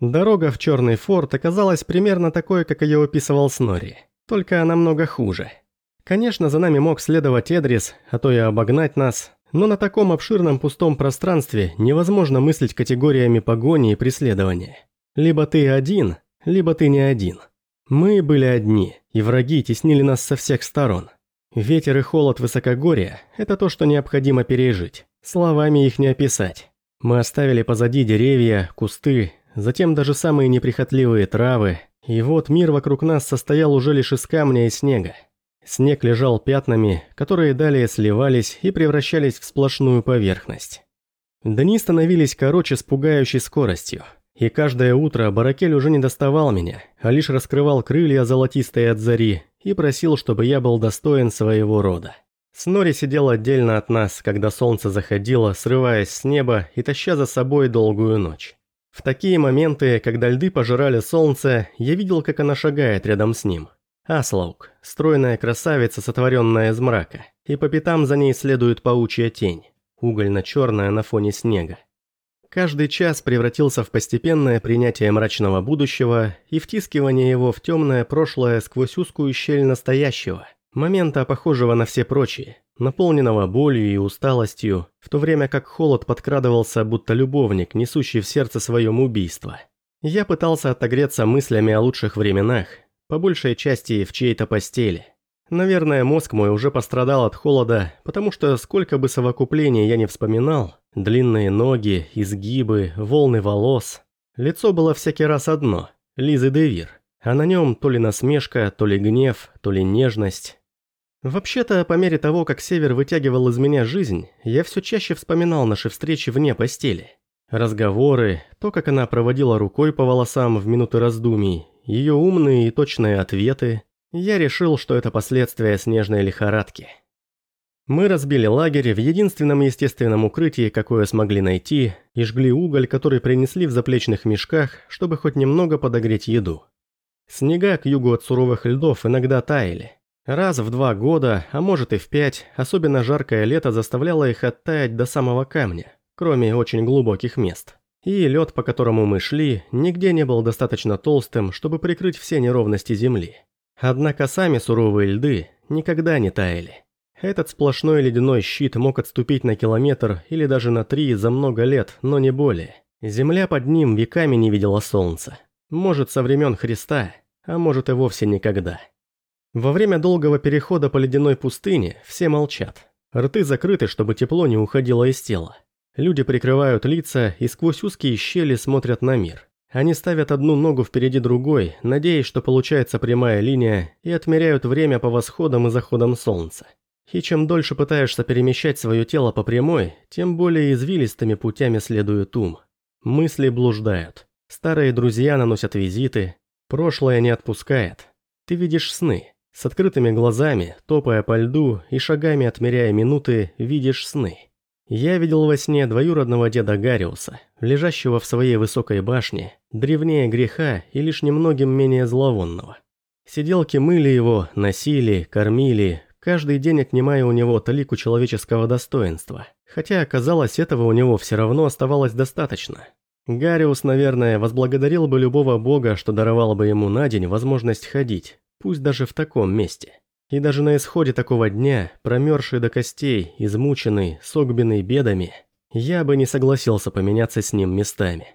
Дорога в Черный форт оказалась примерно такой, как ее описывал Снори, только намного хуже. Конечно, за нами мог следовать Эдрис, а то и обогнать нас, но на таком обширном пустом пространстве невозможно мыслить категориями погони и преследования. Либо ты один, либо ты не один. Мы были одни, и враги теснили нас со всех сторон. Ветер и холод высокогорья – это то, что необходимо пережить. Словами их не описать. Мы оставили позади деревья, кусты, затем даже самые неприхотливые травы, и вот мир вокруг нас состоял уже лишь из камня и снега. Снег лежал пятнами, которые далее сливались и превращались в сплошную поверхность. Дни становились короче с пугающей скоростью, и каждое утро Баракель уже не доставал меня, а лишь раскрывал крылья золотистые от зари и просил, чтобы я был достоин своего рода. Снори сидел отдельно от нас, когда солнце заходило, срываясь с неба и таща за собой долгую ночь. В такие моменты, когда льды пожирали солнце, я видел, как она шагает рядом с ним. Аслаук, стройная красавица, сотворенная из мрака, и по пятам за ней следует паучья тень, угольно-черная на фоне снега. Каждый час превратился в постепенное принятие мрачного будущего и втискивание его в темное прошлое сквозь узкую щель настоящего, момента, похожего на все прочие, наполненного болью и усталостью, в то время как холод подкрадывался, будто любовник, несущий в сердце своем убийство. Я пытался отогреться мыслями о лучших временах, по большей части в чьей-то постели. Наверное, мозг мой уже пострадал от холода, потому что сколько бы совокуплений я не вспоминал, длинные ноги, изгибы, волны волос, лицо было всякий раз одно – Лизы Девир, а на нем то ли насмешка, то ли гнев, то ли нежность. Вообще-то, по мере того, как Север вытягивал из меня жизнь, я все чаще вспоминал наши встречи вне постели. Разговоры, то, как она проводила рукой по волосам в минуты раздумий, ее умные и точные ответы. Я решил, что это последствия снежной лихорадки. Мы разбили лагерь в единственном естественном укрытии, какое смогли найти, и жгли уголь, который принесли в заплечных мешках, чтобы хоть немного подогреть еду. Снега к югу от суровых льдов иногда таяли. Раз в два года, а может и в пять, особенно жаркое лето заставляло их оттаять до самого камня, кроме очень глубоких мест. И лед, по которому мы шли, нигде не был достаточно толстым, чтобы прикрыть все неровности земли. Однако сами суровые льды никогда не таяли. Этот сплошной ледяной щит мог отступить на километр или даже на три за много лет, но не более. Земля под ним веками не видела солнца. Может, со времен Христа, а может и вовсе никогда. Во время долгого перехода по ледяной пустыне все молчат. Рты закрыты, чтобы тепло не уходило из тела. Люди прикрывают лица и сквозь узкие щели смотрят на мир. Они ставят одну ногу впереди другой, надеясь, что получается прямая линия, и отмеряют время по восходам и заходам солнца. И чем дольше пытаешься перемещать свое тело по прямой, тем более извилистыми путями следует ум. Мысли блуждают. Старые друзья наносят визиты. Прошлое не отпускает. Ты видишь сны. С открытыми глазами, топая по льду и шагами отмеряя минуты, видишь сны. Я видел во сне двоюродного деда Гариуса, лежащего в своей высокой башне, древнее греха и лишь немногим менее зловонного. Сиделки мыли его, носили, кормили, каждый день отнимая у него талику человеческого достоинства, хотя, казалось, этого у него все равно оставалось достаточно. Гариус, наверное, возблагодарил бы любого бога, что даровал бы ему на день возможность ходить, пусть даже в таком месте. И даже на исходе такого дня, промерзший до костей, измученный, согбенный бедами, я бы не согласился поменяться с ним местами.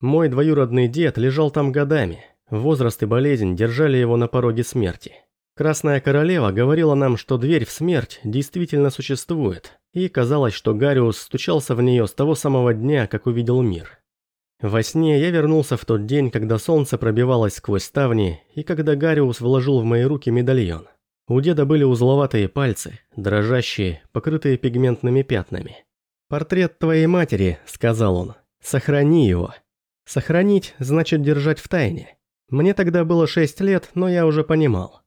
Мой двоюродный дед лежал там годами, возраст и болезнь держали его на пороге смерти. Красная королева говорила нам, что дверь в смерть действительно существует, и казалось, что Гариус стучался в нее с того самого дня, как увидел мир. Во сне я вернулся в тот день, когда солнце пробивалось сквозь ставни, и когда Гариус вложил в мои руки медальон. У деда были узловатые пальцы, дрожащие, покрытые пигментными пятнами. «Портрет твоей матери», — сказал он, — «сохрани его». Сохранить значит держать в тайне. Мне тогда было шесть лет, но я уже понимал.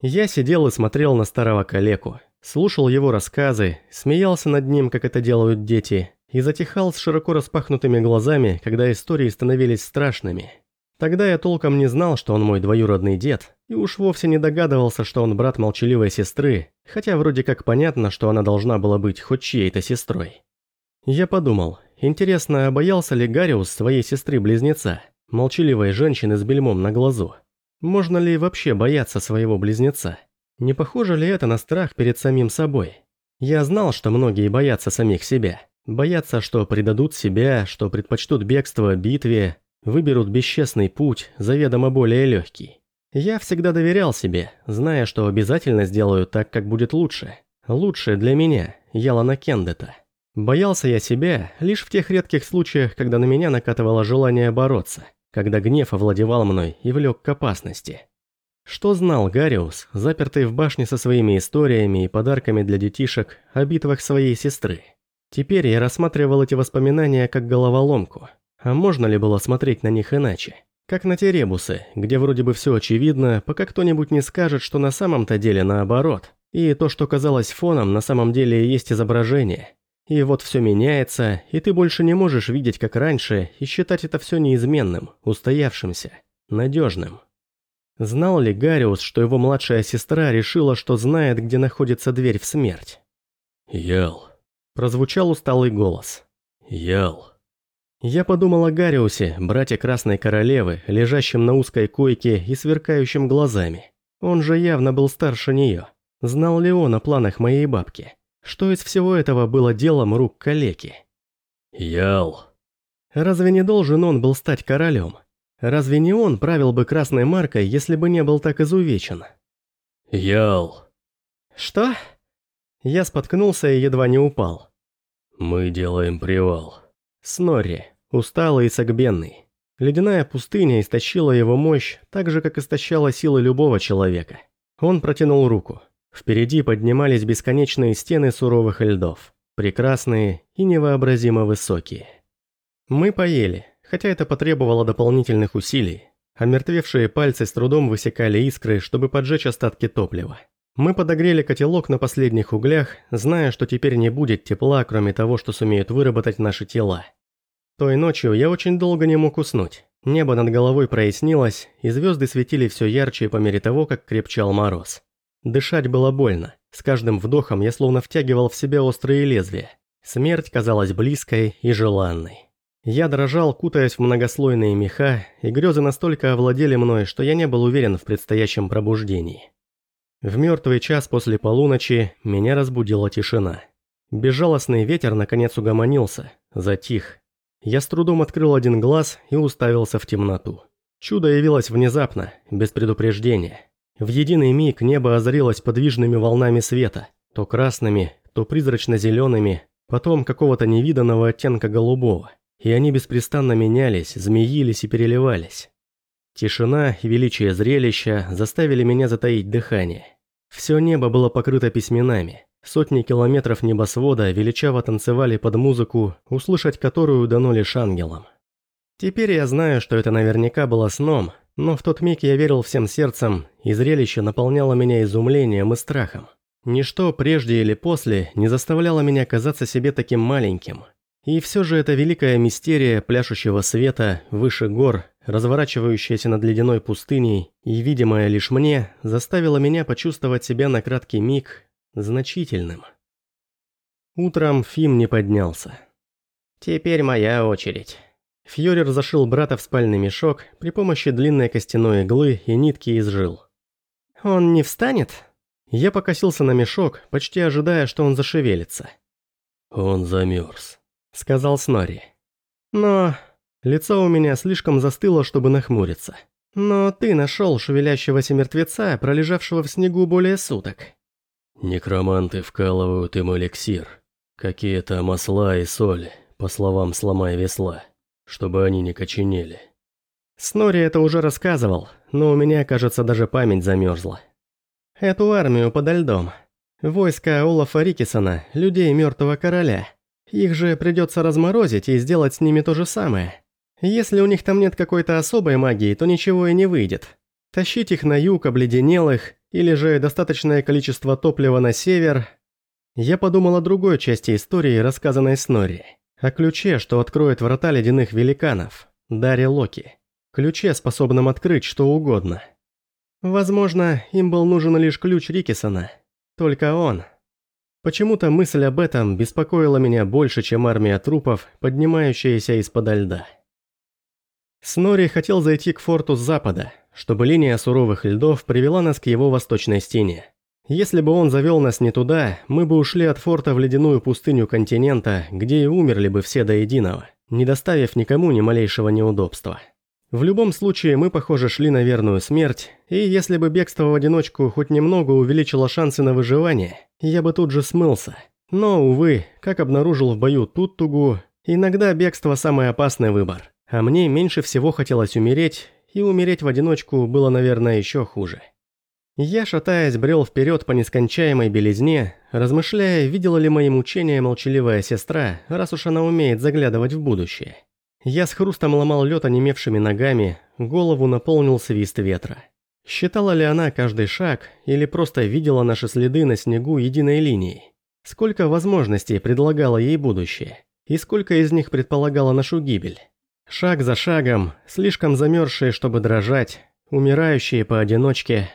Я сидел и смотрел на старого калеку, слушал его рассказы, смеялся над ним, как это делают дети, и затихал с широко распахнутыми глазами, когда истории становились страшными. Тогда я толком не знал, что он мой двоюродный дед, и уж вовсе не догадывался, что он брат молчаливой сестры, хотя вроде как понятно, что она должна была быть хоть чьей-то сестрой. Я подумал, интересно, боялся ли Гариус своей сестры-близнеца? молчаливой женщины с бельмом на глазу. Можно ли вообще бояться своего близнеца? Не похоже ли это на страх перед самим собой? Я знал, что многие боятся самих себя. Боятся, что предадут себя, что предпочтут бегство битве, выберут бесчестный путь, заведомо более легкий. Я всегда доверял себе, зная, что обязательно сделаю так, как будет лучше. Лучше для меня, Ялана Кендета. Боялся я себя лишь в тех редких случаях, когда на меня накатывало желание бороться, когда гнев овладевал мной и влек к опасности. Что знал Гариус, запертый в башне со своими историями и подарками для детишек о битвах своей сестры? Теперь я рассматривал эти воспоминания как головоломку. А можно ли было смотреть на них иначе? Как на те ребусы, где вроде бы все очевидно, пока кто-нибудь не скажет, что на самом-то деле наоборот. И то, что казалось фоном, на самом деле есть изображение. И вот все меняется, и ты больше не можешь видеть как раньше и считать это все неизменным, устоявшимся, надежным. Знал ли Гариус, что его младшая сестра решила, что знает, где находится дверь в смерть? «Ял», – прозвучал усталый голос. «Ял». Я подумал о Гариусе, брате Красной Королевы, лежащем на узкой койке и сверкающим глазами. Он же явно был старше нее. Знал ли он о планах моей бабки? Что из всего этого было делом рук калеки? «Ял». Разве не должен он был стать королем? Разве не он правил бы красной маркой, если бы не был так изувечен? Ял. Что? Я споткнулся и едва не упал. Мы делаем привал. Снорри, усталый и согбенный. Ледяная пустыня истощила его мощь, так же, как истощала силы любого человека. Он протянул руку. Впереди поднимались бесконечные стены суровых льдов. Прекрасные и невообразимо высокие. Мы поели хотя это потребовало дополнительных усилий. Омертвевшие пальцы с трудом высекали искры, чтобы поджечь остатки топлива. Мы подогрели котелок на последних углях, зная, что теперь не будет тепла, кроме того, что сумеют выработать наши тела. Той ночью я очень долго не мог уснуть. Небо над головой прояснилось, и звезды светили все ярче по мере того, как крепчал мороз. Дышать было больно. С каждым вдохом я словно втягивал в себя острые лезвия. Смерть казалась близкой и желанной. Я дрожал, кутаясь в многослойные меха, и грезы настолько овладели мной, что я не был уверен в предстоящем пробуждении. В мертвый час после полуночи меня разбудила тишина. Безжалостный ветер наконец угомонился, затих. Я с трудом открыл один глаз и уставился в темноту. Чудо явилось внезапно, без предупреждения. В единый миг небо озарилось подвижными волнами света, то красными, то призрачно-зелеными, потом какого-то невиданного оттенка голубого и они беспрестанно менялись, змеились и переливались. Тишина и величие зрелища заставили меня затаить дыхание. Все небо было покрыто письменами. Сотни километров небосвода величаво танцевали под музыку, услышать которую дано лишь ангелам. Теперь я знаю, что это наверняка было сном, но в тот миг я верил всем сердцем, и зрелище наполняло меня изумлением и страхом. Ничто прежде или после не заставляло меня казаться себе таким маленьким – и все же эта великая мистерия пляшущего света выше гор, разворачивающаяся над ледяной пустыней и видимая лишь мне, заставила меня почувствовать себя на краткий миг значительным. Утром Фим не поднялся. «Теперь моя очередь». Фьорер зашил брата в спальный мешок при помощи длинной костяной иглы и нитки из жил. «Он не встанет?» Я покосился на мешок, почти ожидая, что он зашевелится. «Он замерз», – сказал Снори. «Но...» Лицо у меня слишком застыло, чтобы нахмуриться. «Но ты нашел шевелящегося мертвеца, пролежавшего в снегу более суток». «Некроманты вкалывают им эликсир. Какие-то масла и соль, по словам сломай весла, чтобы они не коченели». Снори это уже рассказывал, но у меня, кажется, даже память замерзла. Эту армию подо льдом. Войска Олафа Рикисона, людей мертвого короля – их же придется разморозить и сделать с ними то же самое. Если у них там нет какой-то особой магии, то ничего и не выйдет. Тащить их на юг обледенелых, или же достаточное количество топлива на север. Я подумал о другой части истории, рассказанной Снори. О ключе, что откроет врата ледяных великанов. Даре Локи. Ключе, способном открыть что угодно. Возможно, им был нужен лишь ключ Рикисона. Только он. Почему-то мысль об этом беспокоила меня больше, чем армия трупов, поднимающаяся из-подо льда. Снори хотел зайти к форту с запада, чтобы линия суровых льдов привела нас к его восточной стене. Если бы он завел нас не туда, мы бы ушли от форта в ледяную пустыню континента, где и умерли бы все до единого, не доставив никому ни малейшего неудобства. В любом случае, мы, похоже, шли на верную смерть, и если бы бегство в одиночку хоть немного увеличило шансы на выживание, я бы тут же смылся. Но, увы, как обнаружил в бою Туттугу, иногда бегство самый опасный выбор, а мне меньше всего хотелось умереть, и умереть в одиночку было, наверное, еще хуже. Я, шатаясь, брел вперед по нескончаемой белизне, размышляя, видела ли мои мучения молчаливая сестра, раз уж она умеет заглядывать в будущее. Я с хрустом ломал лед онемевшими ногами, голову наполнил свист ветра. Считала ли она каждый шаг, или просто видела наши следы на снегу единой линией? Сколько возможностей предлагало ей будущее, и сколько из них предполагало нашу гибель? Шаг за шагом, слишком замерзшие, чтобы дрожать, умирающие поодиночке.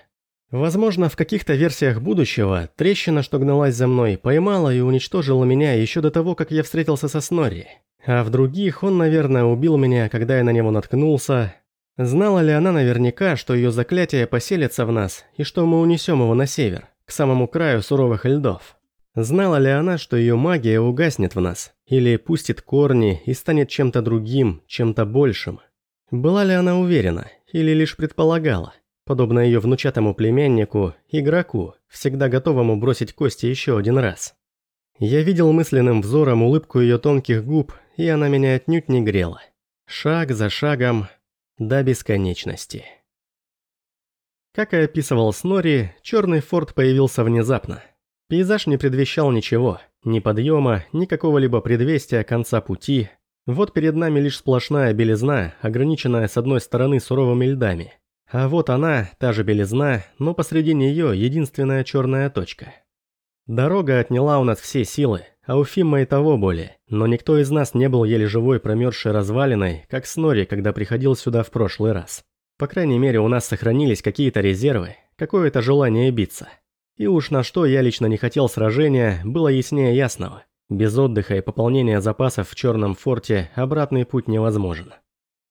Возможно, в каких-то версиях будущего трещина, что гналась за мной, поймала и уничтожила меня еще до того, как я встретился со Снори. А в других он, наверное, убил меня, когда я на него наткнулся. Знала ли она наверняка, что ее заклятие поселится в нас, и что мы унесем его на север, к самому краю суровых льдов? Знала ли она, что ее магия угаснет в нас, или пустит корни и станет чем-то другим, чем-то большим? Была ли она уверена, или лишь предполагала, подобно ее внучатому племяннику, игроку, всегда готовому бросить кости еще один раз? Я видел мысленным взором улыбку ее тонких губ, и она меня отнюдь не грела. Шаг за шагом до бесконечности. Как и описывал Снори, черный форт появился внезапно. Пейзаж не предвещал ничего, ни подъема, ни какого-либо предвестия конца пути. Вот перед нами лишь сплошная белизна, ограниченная с одной стороны суровыми льдами. А вот она, та же белизна, но посреди нее единственная черная точка – Дорога отняла у нас все силы, а у Фимма и того более, но никто из нас не был еле живой промерзшей развалиной, как Снори, когда приходил сюда в прошлый раз. По крайней мере, у нас сохранились какие-то резервы, какое-то желание биться. И уж на что я лично не хотел сражения, было яснее ясного. Без отдыха и пополнения запасов в Черном форте обратный путь невозможен.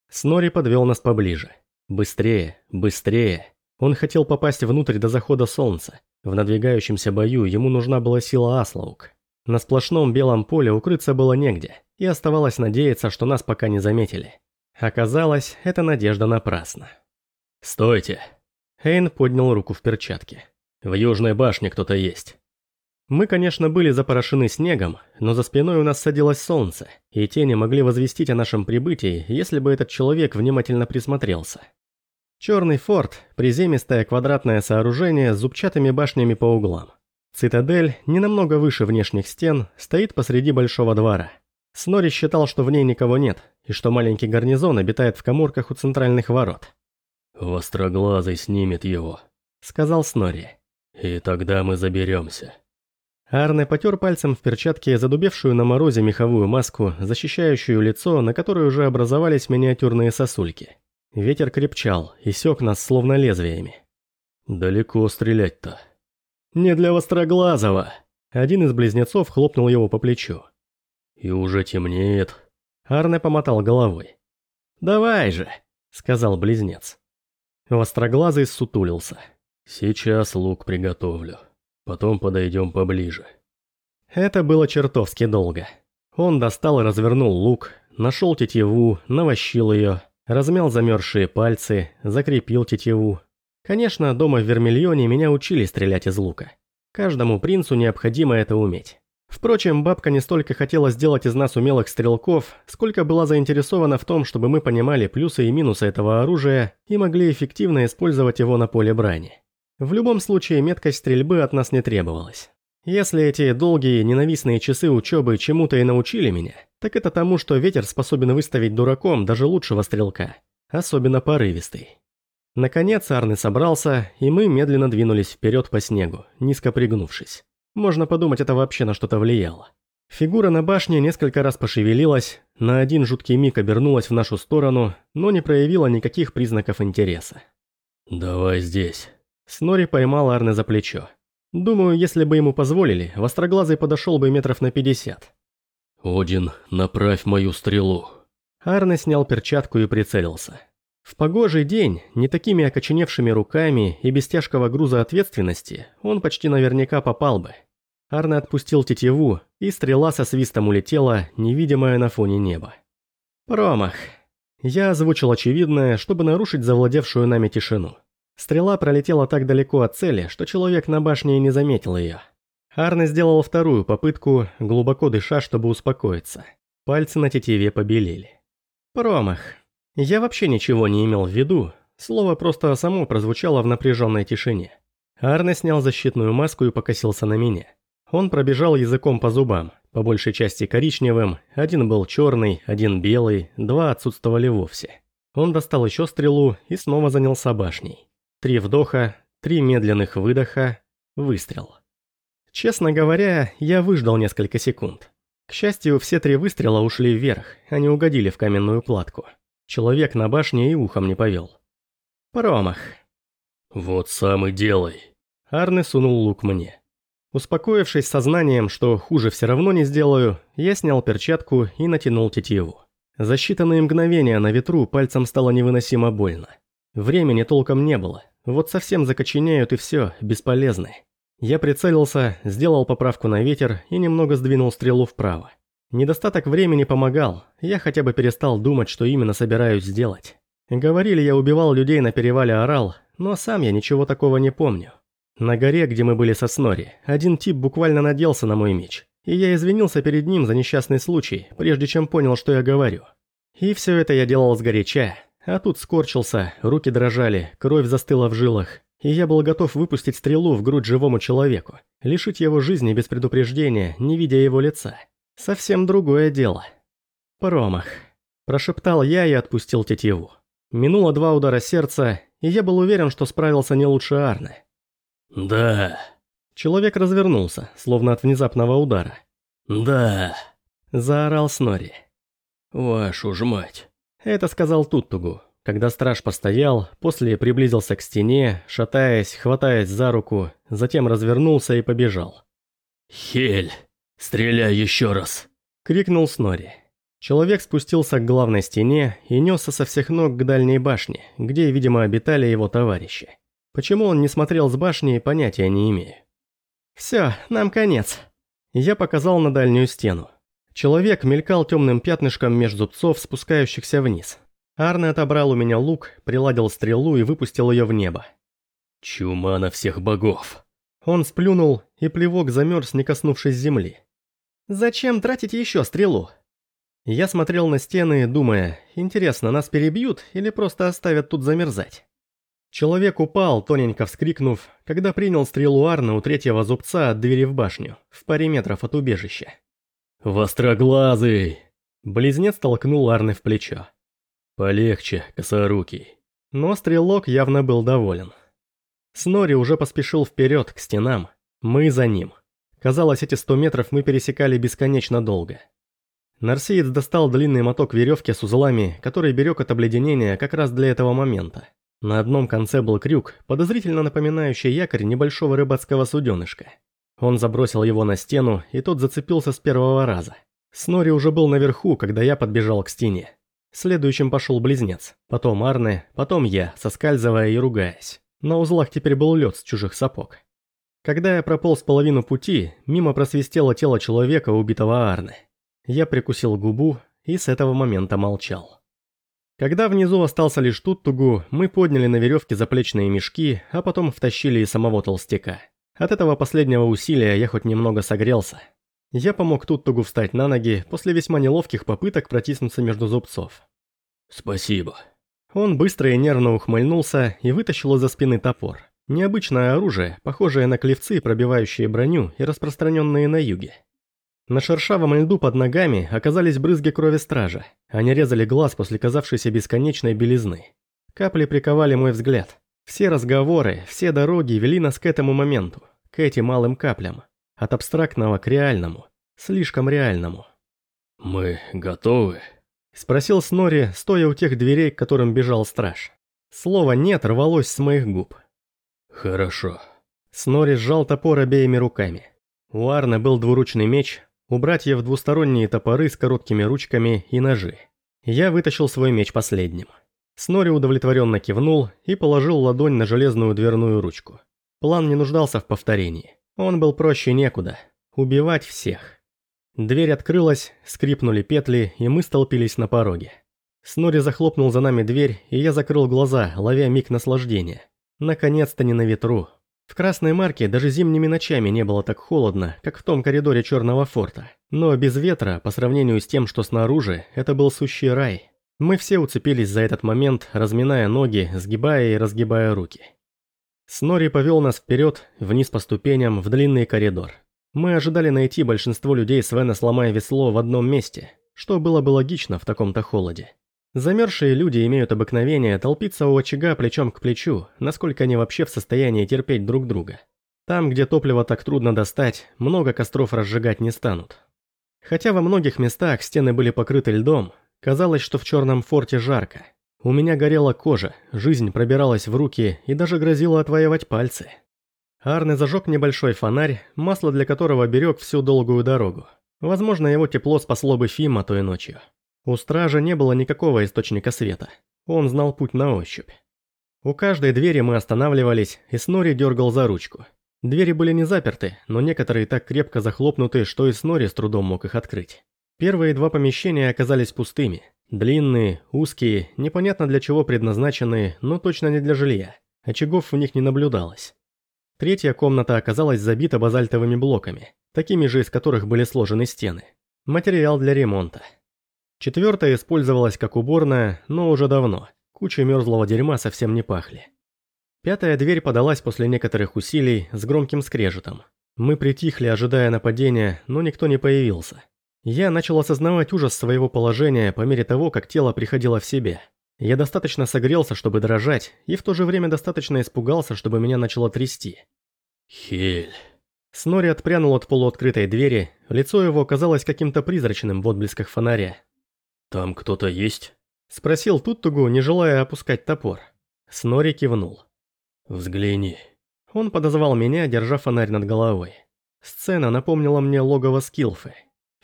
Снори подвел нас поближе. Быстрее, быстрее. Он хотел попасть внутрь до захода солнца, в надвигающемся бою ему нужна была сила Аслаук. На сплошном белом поле укрыться было негде, и оставалось надеяться, что нас пока не заметили. Оказалось, эта надежда напрасна. «Стойте!» Эйн поднял руку в перчатке. «В южной башне кто-то есть». Мы, конечно, были запорошены снегом, но за спиной у нас садилось солнце, и тени могли возвестить о нашем прибытии, если бы этот человек внимательно присмотрелся. Черный форт – приземистое квадратное сооружение с зубчатыми башнями по углам. Цитадель, не намного выше внешних стен, стоит посреди большого двора. Снори считал, что в ней никого нет, и что маленький гарнизон обитает в коморках у центральных ворот. «Востроглазый снимет его», – сказал Снори. «И тогда мы заберемся». Арне потер пальцем в перчатке задубевшую на морозе меховую маску, защищающую лицо, на которой уже образовались миниатюрные сосульки. Ветер крепчал и сёк нас словно лезвиями. «Далеко стрелять-то». «Не для Востроглазого!» Один из близнецов хлопнул его по плечу. «И уже темнеет». Арне помотал головой. «Давай же!» — сказал близнец. Востроглазый сутулился. «Сейчас лук приготовлю. Потом подойдем поближе». Это было чертовски долго. Он достал и развернул лук, нашел тетиву, навощил ее, Размял замерзшие пальцы, закрепил тетиву. Конечно, дома в Вермильоне меня учили стрелять из лука. Каждому принцу необходимо это уметь. Впрочем, бабка не столько хотела сделать из нас умелых стрелков, сколько была заинтересована в том, чтобы мы понимали плюсы и минусы этого оружия и могли эффективно использовать его на поле брани. В любом случае, меткость стрельбы от нас не требовалась. Если эти долгие ненавистные часы учебы чему-то и научили меня, так это тому, что ветер способен выставить дураком даже лучшего стрелка, особенно порывистый. Наконец Арны собрался, и мы медленно двинулись вперед по снегу, низко пригнувшись. Можно подумать, это вообще на что-то влияло. Фигура на башне несколько раз пошевелилась, на один жуткий миг обернулась в нашу сторону, но не проявила никаких признаков интереса. «Давай здесь». Снори поймал Арны за плечо. Думаю, если бы ему позволили, Востроглазый подошел бы метров на пятьдесят. «Один, направь мою стрелу». Арне снял перчатку и прицелился. В погожий день, не такими окоченевшими руками и без тяжкого груза ответственности, он почти наверняка попал бы. Арне отпустил тетиву, и стрела со свистом улетела, невидимая на фоне неба. Промах. Я озвучил очевидное, чтобы нарушить завладевшую нами тишину. Стрела пролетела так далеко от цели, что человек на башне и не заметил ее. Арне сделал вторую попытку, глубоко дыша, чтобы успокоиться. Пальцы на тетиве побелели. Промах. Я вообще ничего не имел в виду, слово просто само прозвучало в напряженной тишине. Арне снял защитную маску и покосился на меня. Он пробежал языком по зубам, по большей части коричневым, один был черный, один белый, два отсутствовали вовсе. Он достал еще стрелу и снова занялся башней. Три вдоха, три медленных выдоха, выстрел. Честно говоря, я выждал несколько секунд. К счастью, все три выстрела ушли вверх, они угодили в каменную кладку. Человек на башне и ухом не повел. Промах. «Вот сам и делай». Арне сунул лук мне. Успокоившись сознанием, что хуже все равно не сделаю, я снял перчатку и натянул тетиву. За считанные мгновения на ветру пальцем стало невыносимо больно. Времени толком не было, вот совсем закоченеют и все, бесполезны. Я прицелился, сделал поправку на ветер и немного сдвинул стрелу вправо. Недостаток времени помогал, я хотя бы перестал думать, что именно собираюсь сделать. Говорили, я убивал людей на перевале Орал, но сам я ничего такого не помню. На горе, где мы были со Снори, один тип буквально наделся на мой меч, и я извинился перед ним за несчастный случай, прежде чем понял, что я говорю. И все это я делал сгоряча, а тут скорчился, руки дрожали, кровь застыла в жилах, и я был готов выпустить стрелу в грудь живому человеку, лишить его жизни без предупреждения, не видя его лица. Совсем другое дело. Промах. Прошептал я и отпустил тетиву. Минуло два удара сердца, и я был уверен, что справился не лучше Арны. «Да». Человек развернулся, словно от внезапного удара. «Да», – заорал Снори. «Вашу ж мать». Это сказал Туттугу, когда страж постоял, после приблизился к стене, шатаясь, хватаясь за руку, затем развернулся и побежал. «Хель, стреляй еще раз!» – крикнул Снори. Человек спустился к главной стене и несся со всех ног к дальней башне, где, видимо, обитали его товарищи. Почему он не смотрел с башни, понятия не имею. «Все, нам конец». Я показал на дальнюю стену. Человек мелькал темным пятнышком между зубцов, спускающихся вниз. Арне отобрал у меня лук, приладил стрелу и выпустил ее в небо. «Чума на всех богов!» Он сплюнул, и плевок замерз, не коснувшись земли. «Зачем тратить еще стрелу?» Я смотрел на стены, думая, интересно, нас перебьют или просто оставят тут замерзать? Человек упал, тоненько вскрикнув, когда принял стрелу Арна у третьего зубца от двери в башню, в паре метров от убежища. «Востроглазый!» Близнец толкнул Арны в плечо. «Полегче, косорукий». Но стрелок явно был доволен. Снори уже поспешил вперед, к стенам. Мы за ним. Казалось, эти сто метров мы пересекали бесконечно долго. Нарсиец достал длинный моток веревки с узлами, который берег от обледенения как раз для этого момента. На одном конце был крюк, подозрительно напоминающий якорь небольшого рыбацкого суденышка. Он забросил его на стену, и тот зацепился с первого раза. Снори уже был наверху, когда я подбежал к стене. Следующим пошел близнец, потом Арне, потом я, соскальзывая и ругаясь. На узлах теперь был лед с чужих сапог. Когда я прополз половину пути, мимо просвистело тело человека, убитого Арны. Я прикусил губу и с этого момента молчал. Когда внизу остался лишь Туттугу, мы подняли на веревке заплечные мешки, а потом втащили и самого толстяка. От этого последнего усилия я хоть немного согрелся. Я помог Туттугу встать на ноги после весьма неловких попыток протиснуться между зубцов. «Спасибо». Он быстро и нервно ухмыльнулся и вытащил из-за спины топор. Необычное оружие, похожее на клевцы, пробивающие броню и распространенные на юге. На шершавом льду под ногами оказались брызги крови стража. Они резали глаз после казавшейся бесконечной белизны. Капли приковали мой взгляд. Все разговоры, все дороги вели нас к этому моменту, к этим малым каплям. От абстрактного к реальному. Слишком реальному. «Мы готовы?» Спросил Снори, стоя у тех дверей, к которым бежал страж. Слово «нет» рвалось с моих губ. «Хорошо». Снори сжал топор обеими руками. У Арна был двуручный меч, у братьев двусторонние топоры с короткими ручками и ножи. Я вытащил свой меч последним. Снори удовлетворенно кивнул и положил ладонь на железную дверную ручку. План не нуждался в повторении. Он был проще некуда. Убивать всех. Дверь открылась, скрипнули петли, и мы столпились на пороге. Снори захлопнул за нами дверь, и я закрыл глаза, ловя миг наслаждения. Наконец-то не на ветру. В Красной Марке даже зимними ночами не было так холодно, как в том коридоре Черного форта. Но без ветра, по сравнению с тем, что снаружи, это был сущий рай. Мы все уцепились за этот момент, разминая ноги, сгибая и разгибая руки. Снори повел нас вперед, вниз по ступеням, в длинный коридор. Мы ожидали найти большинство людей Свена сломая весло в одном месте, что было бы логично в таком-то холоде. Замерзшие люди имеют обыкновение толпиться у очага плечом к плечу, насколько они вообще в состоянии терпеть друг друга. Там, где топливо так трудно достать, много костров разжигать не станут. Хотя во многих местах стены были покрыты льдом, казалось, что в черном форте жарко. У меня горела кожа, жизнь пробиралась в руки и даже грозила отвоевать пальцы. Арне зажег небольшой фонарь, масло для которого берег всю долгую дорогу. Возможно, его тепло спасло бы Фима той ночью. У стража не было никакого источника света. Он знал путь на ощупь. У каждой двери мы останавливались, и Снори дергал за ручку. Двери были не заперты, но некоторые так крепко захлопнуты, что и Снори с трудом мог их открыть. Первые два помещения оказались пустыми. Длинные, узкие, непонятно для чего предназначенные, но точно не для жилья. Очагов в них не наблюдалось. Третья комната оказалась забита базальтовыми блоками, такими же, из которых были сложены стены. Материал для ремонта. Четвертая использовалась как уборная, но уже давно. Куча мерзлого дерьма совсем не пахли. Пятая дверь подалась после некоторых усилий с громким скрежетом. Мы притихли, ожидая нападения, но никто не появился. Я начал осознавать ужас своего положения по мере того, как тело приходило в себя. Я достаточно согрелся, чтобы дрожать, и в то же время достаточно испугался, чтобы меня начало трясти. «Хель...» Снори отпрянул от полуоткрытой двери, лицо его казалось каким-то призрачным в отблесках фонаря. «Там кто-то есть?» Спросил Туттугу, не желая опускать топор. Снори кивнул. «Взгляни». Он подозвал меня, держа фонарь над головой. Сцена напомнила мне логово Скилфы.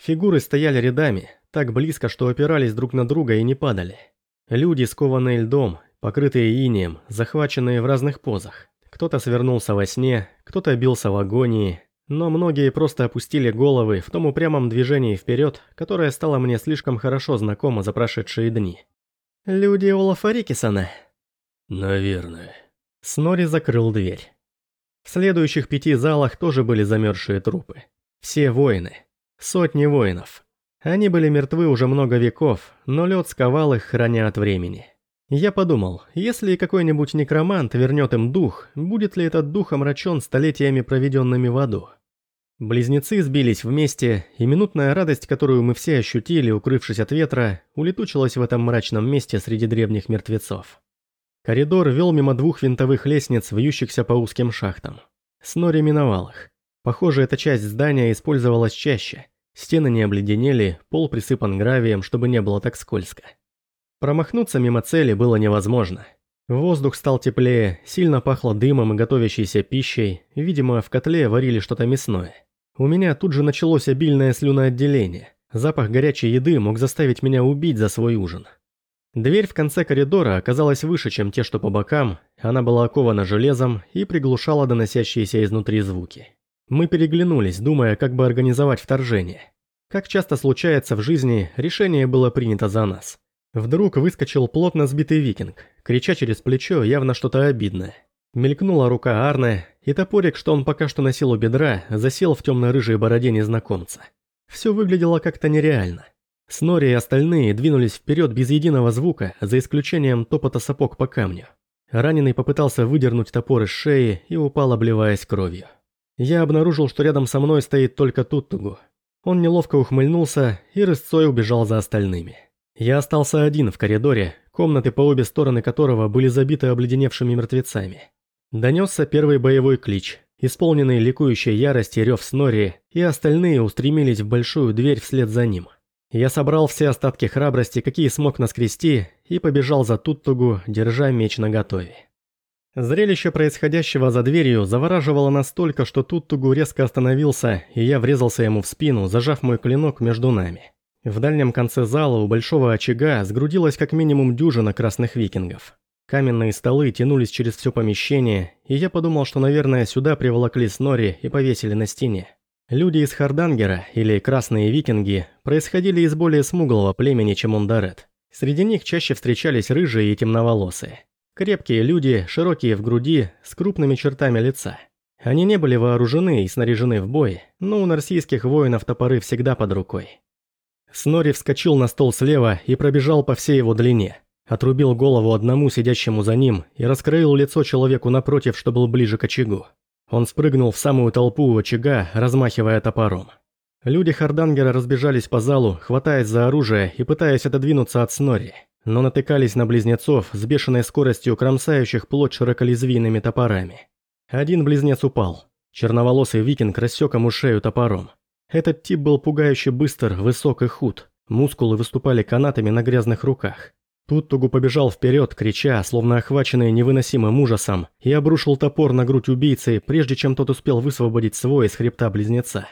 Фигуры стояли рядами, так близко, что опирались друг на друга и не падали. Люди, скованные льдом, покрытые инеем, захваченные в разных позах. Кто-то свернулся во сне, кто-то бился в агонии, но многие просто опустили головы в том упрямом движении вперед, которое стало мне слишком хорошо знакомо за прошедшие дни. «Люди Олафа Рикисона?» «Наверное». Снори закрыл дверь. В следующих пяти залах тоже были замерзшие трупы. Все воины. Сотни воинов. Они были мертвы уже много веков, но лед сковал их, храня от времени. Я подумал, если какой-нибудь некромант вернет им дух, будет ли этот дух омрачен столетиями, проведенными в аду? Близнецы сбились вместе, и минутная радость, которую мы все ощутили, укрывшись от ветра, улетучилась в этом мрачном месте среди древних мертвецов. Коридор вел мимо двух винтовых лестниц, вьющихся по узким шахтам. Снори миновал их. Похоже, эта часть здания использовалась чаще. Стены не обледенели, пол присыпан гравием, чтобы не было так скользко. Промахнуться мимо цели было невозможно. Воздух стал теплее, сильно пахло дымом и готовящейся пищей, видимо, в котле варили что-то мясное. У меня тут же началось обильное слюноотделение. Запах горячей еды мог заставить меня убить за свой ужин. Дверь в конце коридора оказалась выше, чем те, что по бокам, она была окована железом и приглушала доносящиеся изнутри звуки. Мы переглянулись, думая, как бы организовать вторжение. Как часто случается в жизни, решение было принято за нас. Вдруг выскочил плотно сбитый викинг, крича через плечо явно что-то обидное. Мелькнула рука Арне, и топорик, что он пока что носил у бедра, засел в темно-рыжей бороде незнакомца. Все выглядело как-то нереально. Снори и остальные двинулись вперед без единого звука, за исключением топота сапог по камню. Раненый попытался выдернуть топор из шеи и упал, обливаясь кровью. Я обнаружил, что рядом со мной стоит только Туттугу. Он неловко ухмыльнулся и рысцой убежал за остальными. Я остался один в коридоре, комнаты по обе стороны которого были забиты обледеневшими мертвецами. Донесся первый боевой клич, исполненный ликующей ярости рев Снори, и остальные устремились в большую дверь вслед за ним. Я собрал все остатки храбрости, какие смог наскрести, и побежал за Туттугу, держа меч наготове. Зрелище происходящего за дверью завораживало настолько, что Туттугу резко остановился, и я врезался ему в спину, зажав мой клинок между нами. В дальнем конце зала у большого очага сгрудилась как минимум дюжина красных викингов. Каменные столы тянулись через все помещение, и я подумал, что, наверное, сюда приволокли Снори и повесили на стене. Люди из Хардангера, или Красные Викинги, происходили из более смуглого племени, чем Ундарет. Среди них чаще встречались рыжие и темноволосые. Крепкие люди, широкие в груди, с крупными чертами лица. Они не были вооружены и снаряжены в бой, но у нарсийских воинов топоры всегда под рукой. Снори вскочил на стол слева и пробежал по всей его длине. Отрубил голову одному сидящему за ним и раскроил лицо человеку напротив, что был ближе к очагу. Он спрыгнул в самую толпу у очага, размахивая топором. Люди Хардангера разбежались по залу, хватаясь за оружие и пытаясь отодвинуться от Снори, но натыкались на близнецов с бешеной скоростью кромсающих плоть широколезвийными топорами. Один близнец упал. Черноволосый викинг рассек ему шею топором. Этот тип был пугающе быстр, высок и худ. Мускулы выступали канатами на грязных руках. Туттугу побежал вперед, крича, словно охваченный невыносимым ужасом, и обрушил топор на грудь убийцы, прежде чем тот успел высвободить свой из хребта близнеца.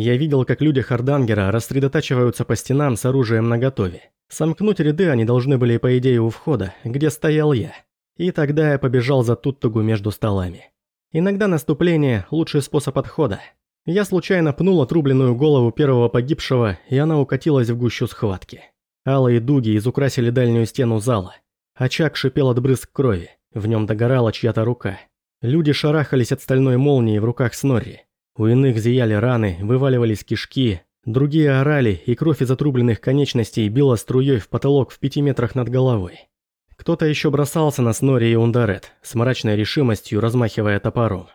Я видел, как люди Хардангера рассредотачиваются по стенам с оружием наготове. Сомкнуть ряды они должны были, по идее, у входа, где стоял я. И тогда я побежал за Туттугу между столами. Иногда наступление – лучший способ отхода. Я случайно пнул отрубленную голову первого погибшего, и она укатилась в гущу схватки. Алые дуги изукрасили дальнюю стену зала. Очаг шипел от брызг крови, в нем догорала чья-то рука. Люди шарахались от стальной молнии в руках Снорри. У иных зияли раны, вываливались кишки, другие орали, и кровь из отрубленных конечностей била струей в потолок в пяти метрах над головой. Кто-то еще бросался на Снори и Ундарет, с мрачной решимостью размахивая топором.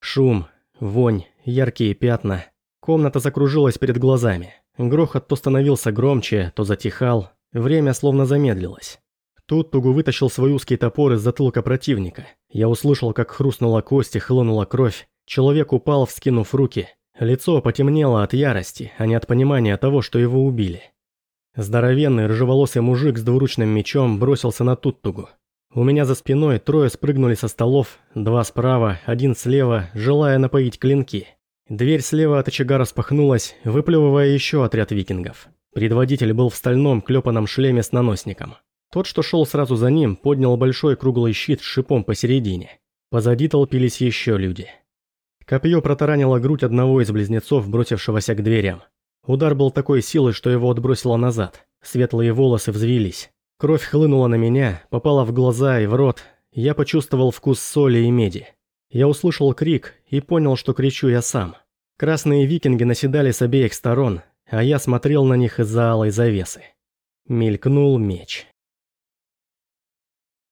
Шум, вонь, яркие пятна. Комната закружилась перед глазами. Грохот то становился громче, то затихал. Время словно замедлилось. Тут Тугу вытащил свой узкий топор из затылка противника. Я услышал, как хрустнула кость и хлынула кровь. Человек упал, вскинув руки. Лицо потемнело от ярости, а не от понимания того, что его убили. Здоровенный рыжеволосый мужик с двуручным мечом бросился на Туттугу. У меня за спиной трое спрыгнули со столов, два справа, один слева, желая напоить клинки. Дверь слева от очага распахнулась, выплевывая еще отряд викингов. Предводитель был в стальном клепанном шлеме с наносником. Тот, что шел сразу за ним, поднял большой круглый щит с шипом посередине. Позади толпились еще люди. Копье протаранило грудь одного из близнецов, бросившегося к дверям. Удар был такой силой, что его отбросило назад. Светлые волосы взвились. Кровь хлынула на меня, попала в глаза и в рот. Я почувствовал вкус соли и меди. Я услышал крик и понял, что кричу я сам. Красные викинги наседали с обеих сторон, а я смотрел на них из-за алой завесы. Мелькнул меч.